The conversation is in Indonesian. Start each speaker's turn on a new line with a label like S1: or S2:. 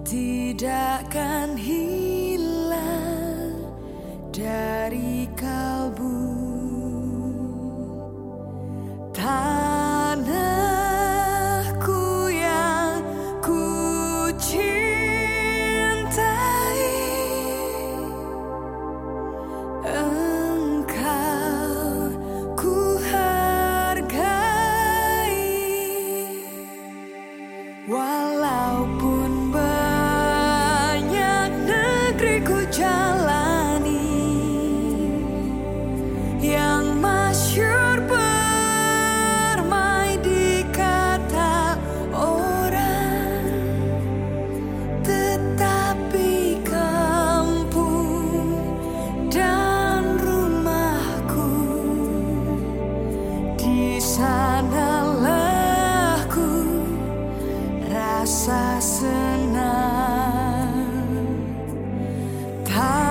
S1: Tidak akan hilang dari negeri ku jalani Yang masyur bermai di kata orang. Tetapi kampung dan rumahku Di sanalah ku rasa senang high.